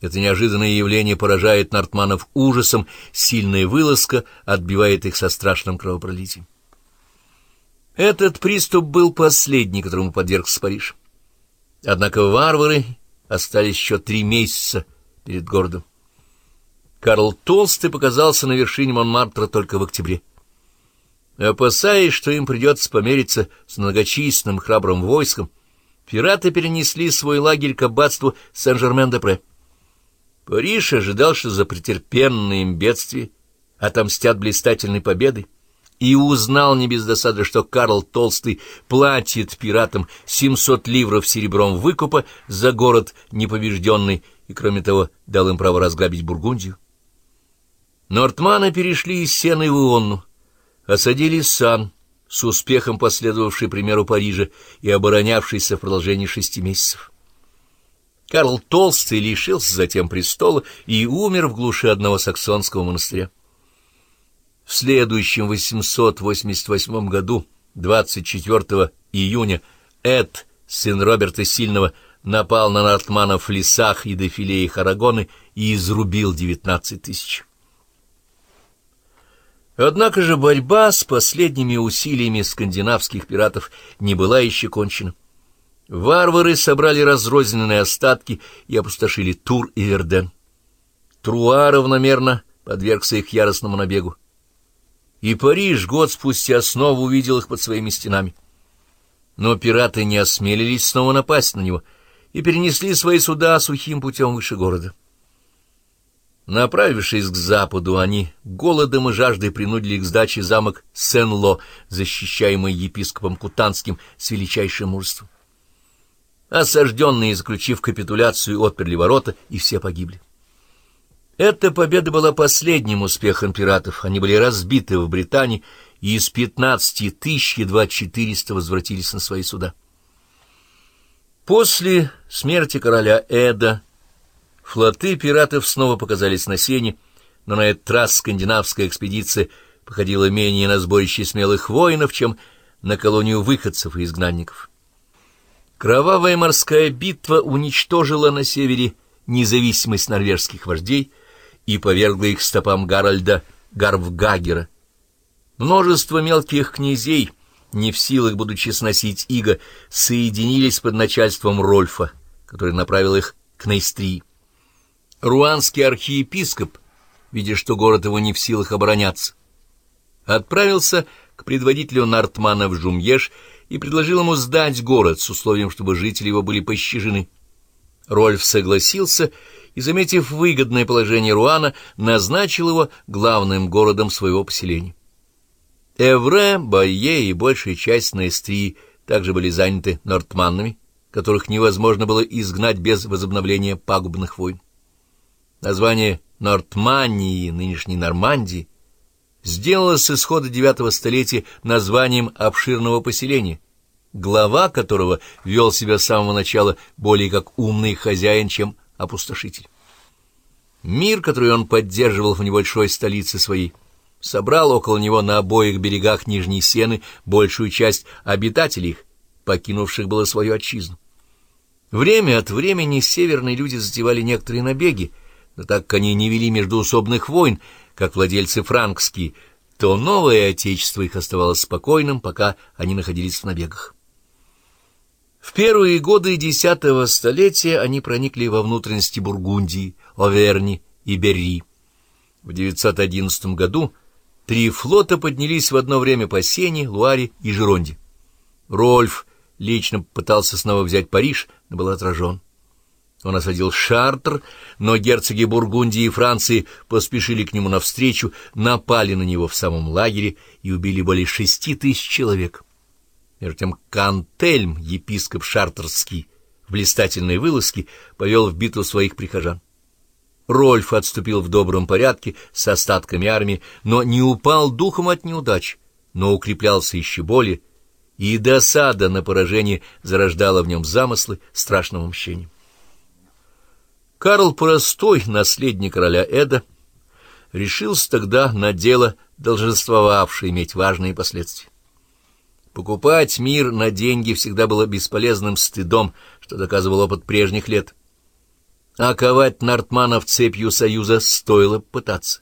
Это неожиданное явление поражает нортманов ужасом, сильная вылазка отбивает их со страшным кровопролитием. Этот приступ был последний, которому подвергся Париж. Однако варвары остались еще три месяца перед городом. Карл Толстый показался на вершине Монмартра только в октябре. Опасаясь, что им придется помериться с многочисленным храбрым войском, пираты перенесли свой лагерь к аббатству Сен-Жермен-де-Пре. Париж ожидал, что за претерпенные им бедствия отомстят блистательной победой, и узнал не без досады, что Карл Толстый платит пиратам 700 ливров серебром выкупа за город непобежденный, и, кроме того, дал им право разграбить Бургундию. Нортманы перешли из Сены в Ионну, осадили Сан, с успехом последовавший примеру Парижа и оборонявшийся в продолжении шести месяцев. Карл Толстый лишился затем престола и умер в глуши одного саксонского монастыря. В следующем 888 году, 24 июня, Эд, сын Роберта Сильного, напал на нортманов в лесах и дефиле их Арагоны и изрубил 19 тысяч. Однако же борьба с последними усилиями скандинавских пиратов не была еще кончена. Варвары собрали разрозненные остатки и опустошили Тур и Верден. Труа равномерно подвергся их яростному набегу. И Париж год спустя снова увидел их под своими стенами. Но пираты не осмелились снова напасть на него и перенесли свои суда сухим путем выше города. Направившись к западу, они голодом и жаждой принудили к сдаче замок Сен-Ло, защищаемый епископом Кутанским с величайшим мужеством. Осажденные, заключив капитуляцию, отперли ворота, и все погибли. Эта победа была последним успехом пиратов. Они были разбиты в Британии, и из пятнадцати тысяч едва четыреста возвратились на свои суда. После смерти короля Эда флоты пиратов снова показались на сене, но на этот раз скандинавская экспедиция походила менее на сборище смелых воинов, чем на колонию выходцев и изгнанников. Кровавая морская битва уничтожила на севере независимость норвежских вождей и повергла их стопам Гарольда Гарвгагера. Множество мелких князей, не в силах, будучи сносить иго, соединились под начальством Рольфа, который направил их к Нейстрии. Руанский архиепископ, видя, что город его не в силах обороняться, отправился к предводителю Нартмана в Жумьеш и предложил ему сдать город с условием, чтобы жители его были пощажены. Рольф согласился и, заметив выгодное положение Руана, назначил его главным городом своего поселения. Эвре, Байе и большая часть Наэстрии также были заняты нортманнами, которых невозможно было изгнать без возобновления пагубных войн. Название Нортмании, нынешней Нормандии, сделала с исхода девятого столетия названием обширного поселения, глава которого вел себя с самого начала более как умный хозяин, чем опустошитель. Мир, который он поддерживал в небольшой столице своей, собрал около него на обоих берегах Нижней Сены большую часть обитателей их, покинувших было свою отчизну. Время от времени северные люди затевали некоторые набеги, но так как они не вели междуусобных войн, как владельцы франкские, то новое отечество их оставалось спокойным, пока они находились в набегах. В первые годы десятого столетия они проникли во внутренности Бургундии, Оверни и Берри. В 911 году три флота поднялись в одно время по Сене, Луаре и Жеронде. Рольф лично пытался снова взять Париж, но был отражен. Он осадил Шартр, но герцоги Бургундии и Франции поспешили к нему навстречу, напали на него в самом лагере и убили более шести тысяч человек. Между тем Кантельм, епископ Шартерский, в блистательной вылазке повел в битву своих прихожан. Рольф отступил в добром порядке с остатками армии, но не упал духом от неудач, но укреплялся еще более, и досада на поражение зарождала в нем замыслы страшного мщения. Карл Простой, наследник короля Эда, решился тогда на дело, долженствовавшее иметь важные последствия. Покупать мир на деньги всегда было бесполезным стыдом, что доказывал опыт прежних лет. Оковать Нортманов цепью союза стоило пытаться.